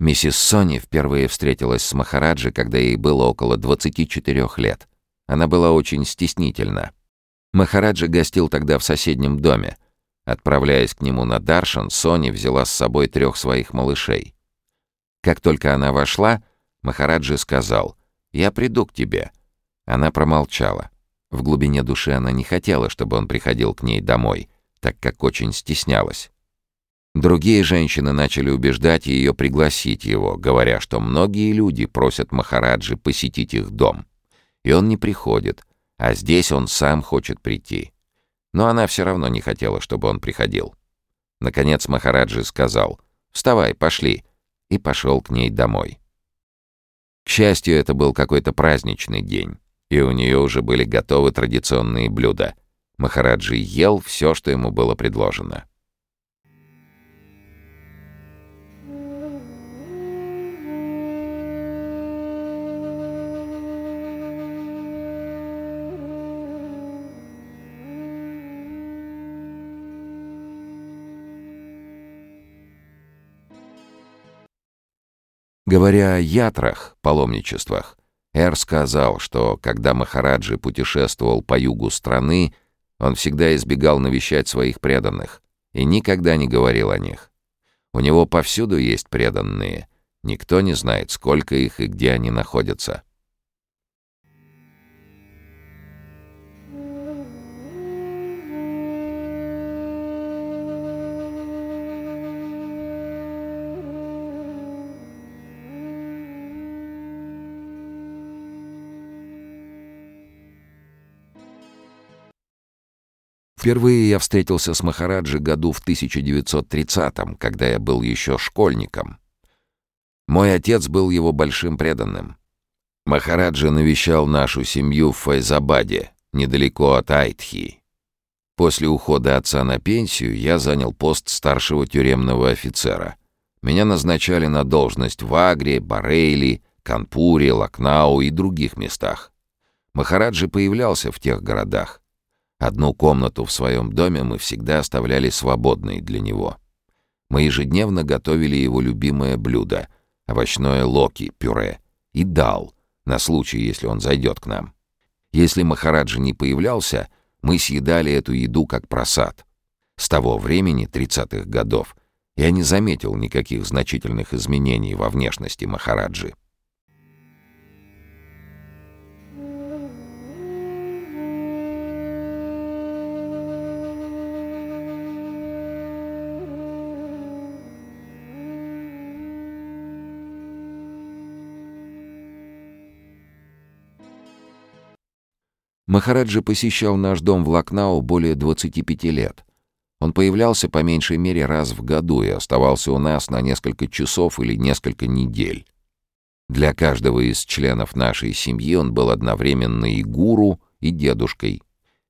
Миссис Сони впервые встретилась с Махараджи, когда ей было около 24 лет. Она была очень стеснительна. Махараджи гостил тогда в соседнем доме. Отправляясь к нему на Даршан, Сони взяла с собой трех своих малышей. Как только она вошла, Махараджи сказал «Я приду к тебе». Она промолчала. В глубине души она не хотела, чтобы он приходил к ней домой, так как очень стеснялась. Другие женщины начали убеждать ее пригласить его, говоря, что многие люди просят Махараджи посетить их дом. И он не приходит, а здесь он сам хочет прийти. Но она все равно не хотела, чтобы он приходил. Наконец Махараджи сказал «Вставай, пошли», и пошел к ней домой. К счастью, это был какой-то праздничный день, и у нее уже были готовы традиционные блюда. Махараджи ел все, что ему было предложено. Говоря о ятрах, паломничествах, Эр сказал, что когда Махараджи путешествовал по югу страны, он всегда избегал навещать своих преданных и никогда не говорил о них. У него повсюду есть преданные, никто не знает, сколько их и где они находятся. Впервые я встретился с Махараджи году в 1930-м, когда я был еще школьником. Мой отец был его большим преданным. Махараджи навещал нашу семью в Файзабаде, недалеко от Айтхи. После ухода отца на пенсию я занял пост старшего тюремного офицера. Меня назначали на должность в Агре, Барейли, Канпуре, Лакнау и других местах. Махараджи появлялся в тех городах. Одну комнату в своем доме мы всегда оставляли свободной для него. Мы ежедневно готовили его любимое блюдо — овощное локи, пюре, и дал, на случай, если он зайдет к нам. Если Махараджа не появлялся, мы съедали эту еду как просад. С того времени, 30-х годов, я не заметил никаких значительных изменений во внешности Махараджи. Махараджи посещал наш дом в Лакнау более 25 лет. Он появлялся по меньшей мере раз в году и оставался у нас на несколько часов или несколько недель. Для каждого из членов нашей семьи он был одновременно и гуру, и дедушкой.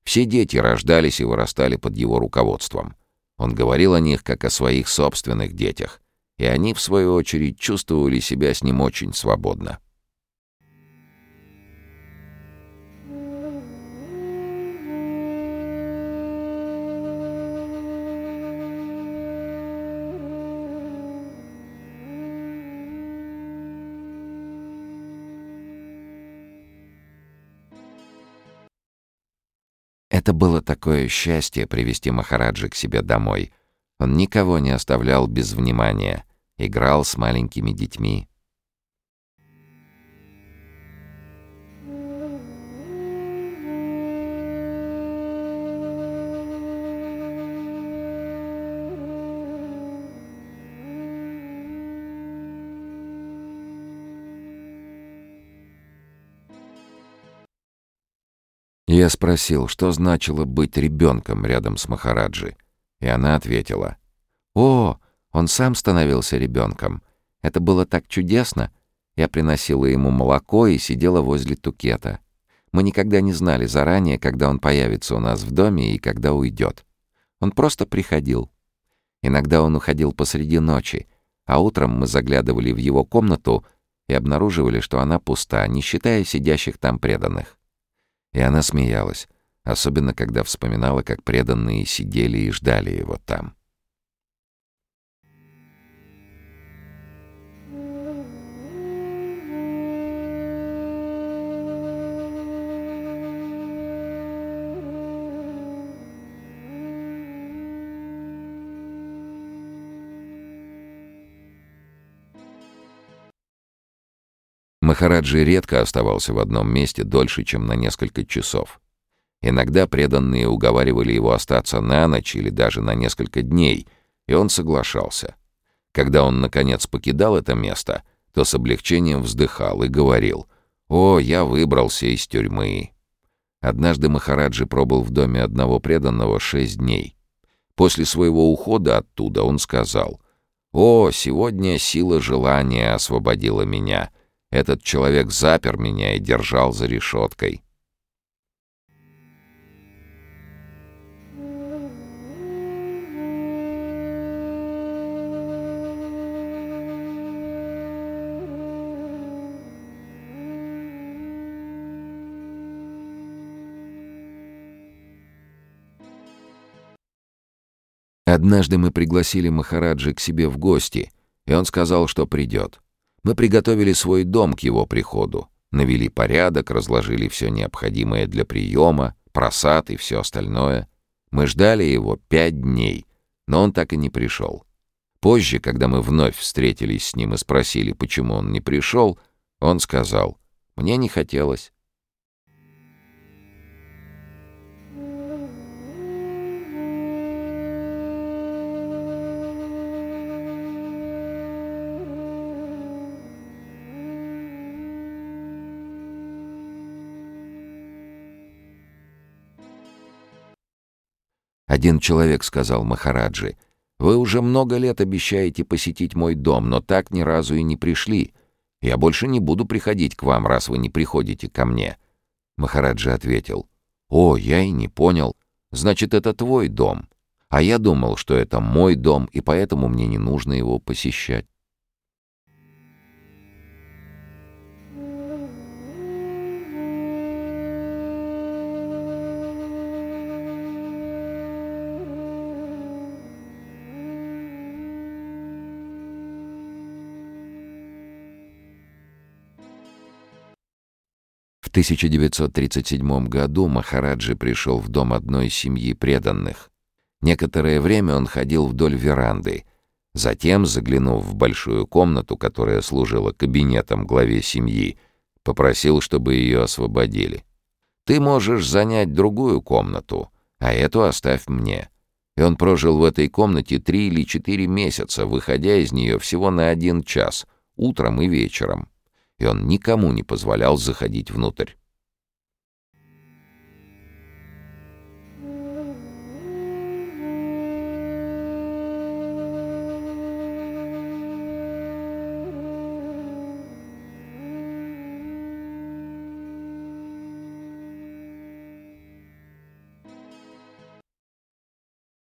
Все дети рождались и вырастали под его руководством. Он говорил о них как о своих собственных детях, и они, в свою очередь, чувствовали себя с ним очень свободно. Это было такое счастье привести Махараджи к себе домой. Он никого не оставлял без внимания, играл с маленькими детьми, Я спросил, что значило быть ребенком рядом с Махараджи, и она ответила. «О, он сам становился ребенком. Это было так чудесно. Я приносила ему молоко и сидела возле тукета. Мы никогда не знали заранее, когда он появится у нас в доме и когда уйдет. Он просто приходил. Иногда он уходил посреди ночи, а утром мы заглядывали в его комнату и обнаруживали, что она пуста, не считая сидящих там преданных. И она смеялась, особенно когда вспоминала, как преданные сидели и ждали его там. Махараджи редко оставался в одном месте дольше, чем на несколько часов. Иногда преданные уговаривали его остаться на ночь или даже на несколько дней, и он соглашался. Когда он, наконец, покидал это место, то с облегчением вздыхал и говорил «О, я выбрался из тюрьмы». Однажды Махараджи пробыл в доме одного преданного шесть дней. После своего ухода оттуда он сказал «О, сегодня сила желания освободила меня. Этот человек запер меня и держал за решеткой». Однажды мы пригласили Махараджи к себе в гости, и он сказал, что придет. Мы приготовили свой дом к его приходу, навели порядок, разложили все необходимое для приема, просад и все остальное. Мы ждали его пять дней, но он так и не пришел. Позже, когда мы вновь встретились с ним и спросили, почему он не пришел, он сказал, «Мне не хотелось». Один человек сказал Махараджи, «Вы уже много лет обещаете посетить мой дом, но так ни разу и не пришли. Я больше не буду приходить к вам, раз вы не приходите ко мне». Махараджи ответил, «О, я и не понял. Значит, это твой дом. А я думал, что это мой дом, и поэтому мне не нужно его посещать». 1937 году Махараджи пришел в дом одной семьи преданных. Некоторое время он ходил вдоль веранды. Затем, заглянув в большую комнату, которая служила кабинетом главе семьи, попросил, чтобы ее освободили. «Ты можешь занять другую комнату, а эту оставь мне». И он прожил в этой комнате три или четыре месяца, выходя из нее всего на один час, утром и вечером и он никому не позволял заходить внутрь.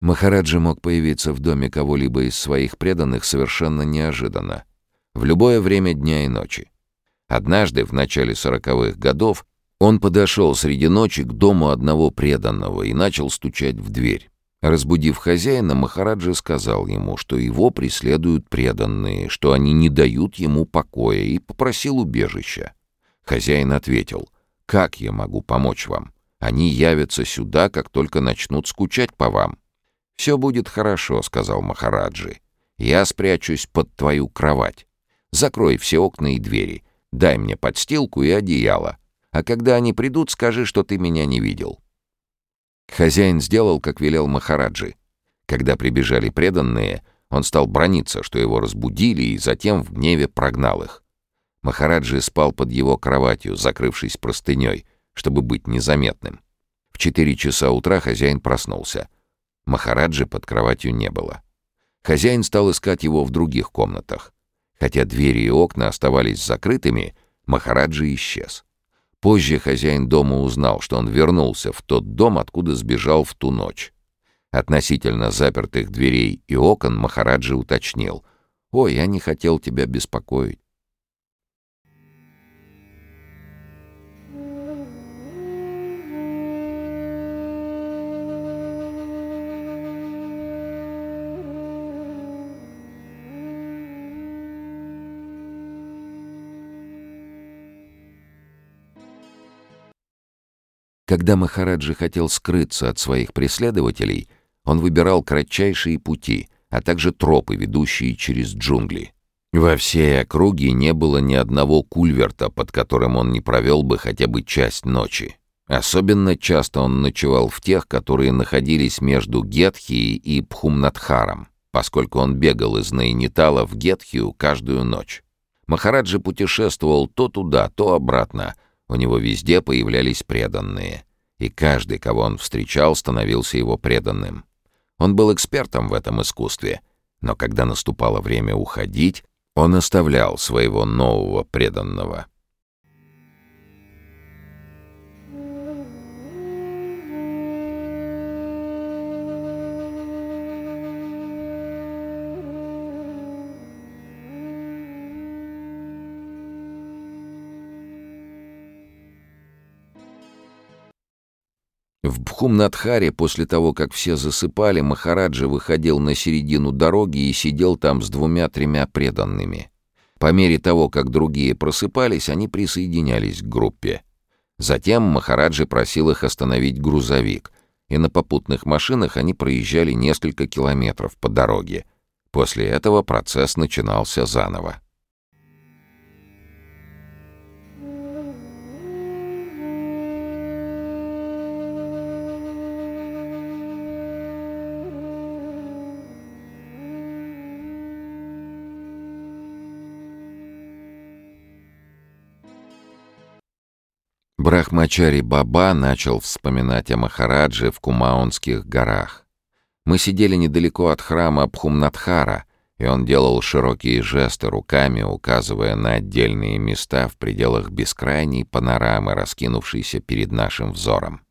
Махараджи мог появиться в доме кого-либо из своих преданных совершенно неожиданно, в любое время дня и ночи. Однажды, в начале сороковых годов, он подошел среди ночи к дому одного преданного и начал стучать в дверь. Разбудив хозяина, Махараджа сказал ему, что его преследуют преданные, что они не дают ему покоя, и попросил убежища. Хозяин ответил, «Как я могу помочь вам? Они явятся сюда, как только начнут скучать по вам». «Все будет хорошо», — сказал Махараджи. «Я спрячусь под твою кровать. Закрой все окна и двери, Дай мне подстилку и одеяло. А когда они придут, скажи, что ты меня не видел». Хозяин сделал, как велел Махараджи. Когда прибежали преданные, он стал брониться, что его разбудили, и затем в гневе прогнал их. Махараджи спал под его кроватью, закрывшись простыней, чтобы быть незаметным. В четыре часа утра хозяин проснулся. Махараджи под кроватью не было. Хозяин стал искать его в других комнатах. Хотя двери и окна оставались закрытыми, Махараджи исчез. Позже хозяин дома узнал, что он вернулся в тот дом, откуда сбежал в ту ночь. Относительно запертых дверей и окон Махараджи уточнил. «Ой, я не хотел тебя беспокоить. Когда Махараджи хотел скрыться от своих преследователей, он выбирал кратчайшие пути, а также тропы, ведущие через джунгли. Во всей округе не было ни одного кульверта, под которым он не провел бы хотя бы часть ночи. Особенно часто он ночевал в тех, которые находились между Гетхией и Пхумнатхаром, поскольку он бегал из Найнитала в Гетхию каждую ночь. Махараджи путешествовал то туда, то обратно. У него везде появлялись преданные. И каждый, кого он встречал, становился его преданным. Он был экспертом в этом искусстве. Но когда наступало время уходить, он оставлял своего нового преданного. В Бхумнадхаре после того, как все засыпали, Махараджа выходил на середину дороги и сидел там с двумя-тремя преданными. По мере того, как другие просыпались, они присоединялись к группе. Затем Махараджи просил их остановить грузовик, и на попутных машинах они проезжали несколько километров по дороге. После этого процесс начинался заново. Брахмачари Баба начал вспоминать о Махарадже в Кумаунских горах. Мы сидели недалеко от храма Бхумнатхара, и он делал широкие жесты руками, указывая на отдельные места в пределах бескрайней панорамы, раскинувшейся перед нашим взором.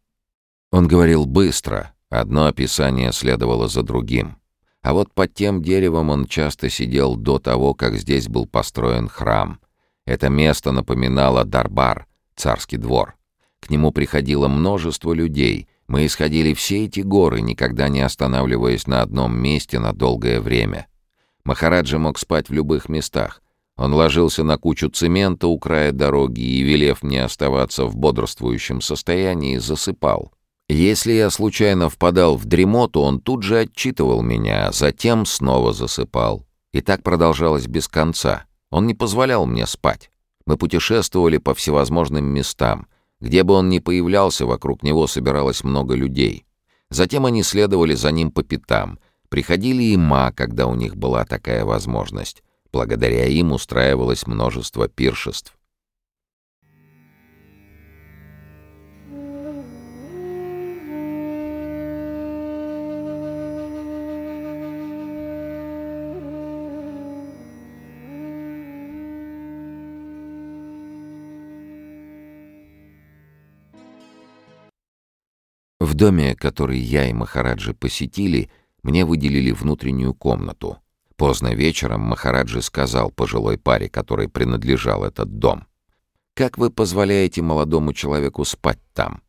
Он говорил быстро, одно описание следовало за другим. А вот под тем деревом он часто сидел до того, как здесь был построен храм. Это место напоминало Дарбар — царский двор. К нему приходило множество людей. Мы исходили все эти горы, никогда не останавливаясь на одном месте на долгое время. Махараджа мог спать в любых местах. Он ложился на кучу цемента у края дороги и, велев мне оставаться в бодрствующем состоянии, засыпал. Если я случайно впадал в дремоту, он тут же отчитывал меня, а затем снова засыпал. И так продолжалось без конца. Он не позволял мне спать. Мы путешествовали по всевозможным местам. Где бы он ни появлялся, вокруг него собиралось много людей. Затем они следовали за ним по пятам. Приходили и ма, когда у них была такая возможность. Благодаря им устраивалось множество пиршеств. В доме, который я и Махараджи посетили, мне выделили внутреннюю комнату. Поздно вечером Махараджи сказал пожилой паре, которой принадлежал этот дом. «Как вы позволяете молодому человеку спать там?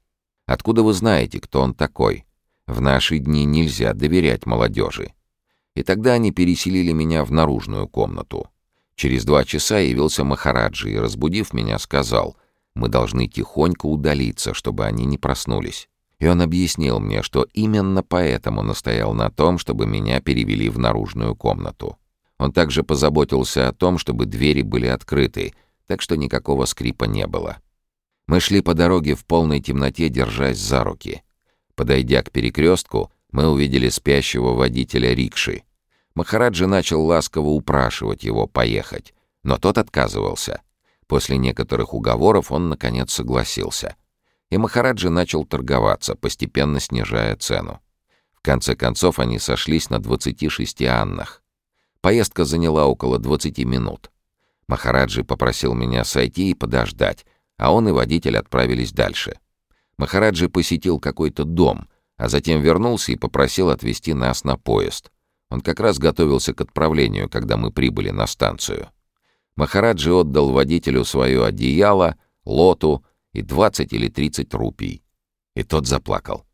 Откуда вы знаете, кто он такой? В наши дни нельзя доверять молодежи». И тогда они переселили меня в наружную комнату. Через два часа явился Махараджи и, разбудив меня, сказал, «Мы должны тихонько удалиться, чтобы они не проснулись». И он объяснил мне, что именно поэтому настоял на том, чтобы меня перевели в наружную комнату. Он также позаботился о том, чтобы двери были открыты, так что никакого скрипа не было. Мы шли по дороге в полной темноте, держась за руки. Подойдя к перекрестку, мы увидели спящего водителя рикши. Махараджи начал ласково упрашивать его поехать, но тот отказывался. После некоторых уговоров он, наконец, согласился — и Махараджи начал торговаться, постепенно снижая цену. В конце концов они сошлись на 26 аннах. Поездка заняла около 20 минут. Махараджи попросил меня сойти и подождать, а он и водитель отправились дальше. Махараджи посетил какой-то дом, а затем вернулся и попросил отвезти нас на поезд. Он как раз готовился к отправлению, когда мы прибыли на станцию. Махараджи отдал водителю свое одеяло, лоту и 20 или 30 рупий. И тот заплакал.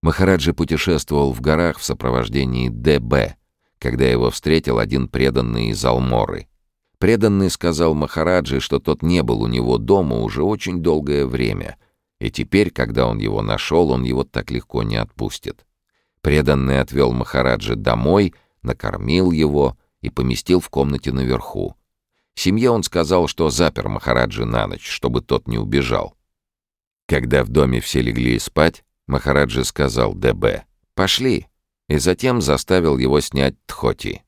Махараджи путешествовал в горах в сопровождении ДБ, когда его встретил один преданный из Алморы — Преданный сказал Махараджи, что тот не был у него дома уже очень долгое время, и теперь, когда он его нашел, он его так легко не отпустит. Преданный отвел Махараджи домой, накормил его и поместил в комнате наверху. Семье он сказал, что запер Махараджи на ночь, чтобы тот не убежал. Когда в доме все легли спать, Махараджи сказал ДБ «Пошли», и затем заставил его снять тхоти.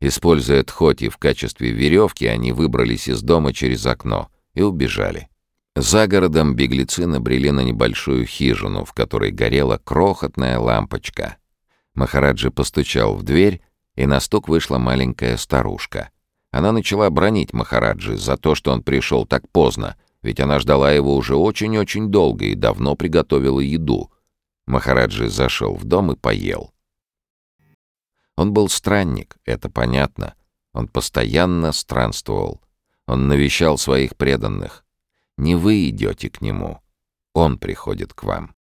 Используя тхоти в качестве веревки, они выбрались из дома через окно и убежали. За городом беглецы набрели на небольшую хижину, в которой горела крохотная лампочка. Махараджи постучал в дверь, и на стук вышла маленькая старушка. Она начала бронить Махараджи за то, что он пришел так поздно, ведь она ждала его уже очень-очень долго и давно приготовила еду. Махараджи зашел в дом и поел. Он был странник, это понятно. Он постоянно странствовал. Он навещал своих преданных. Не вы идете к нему, он приходит к вам.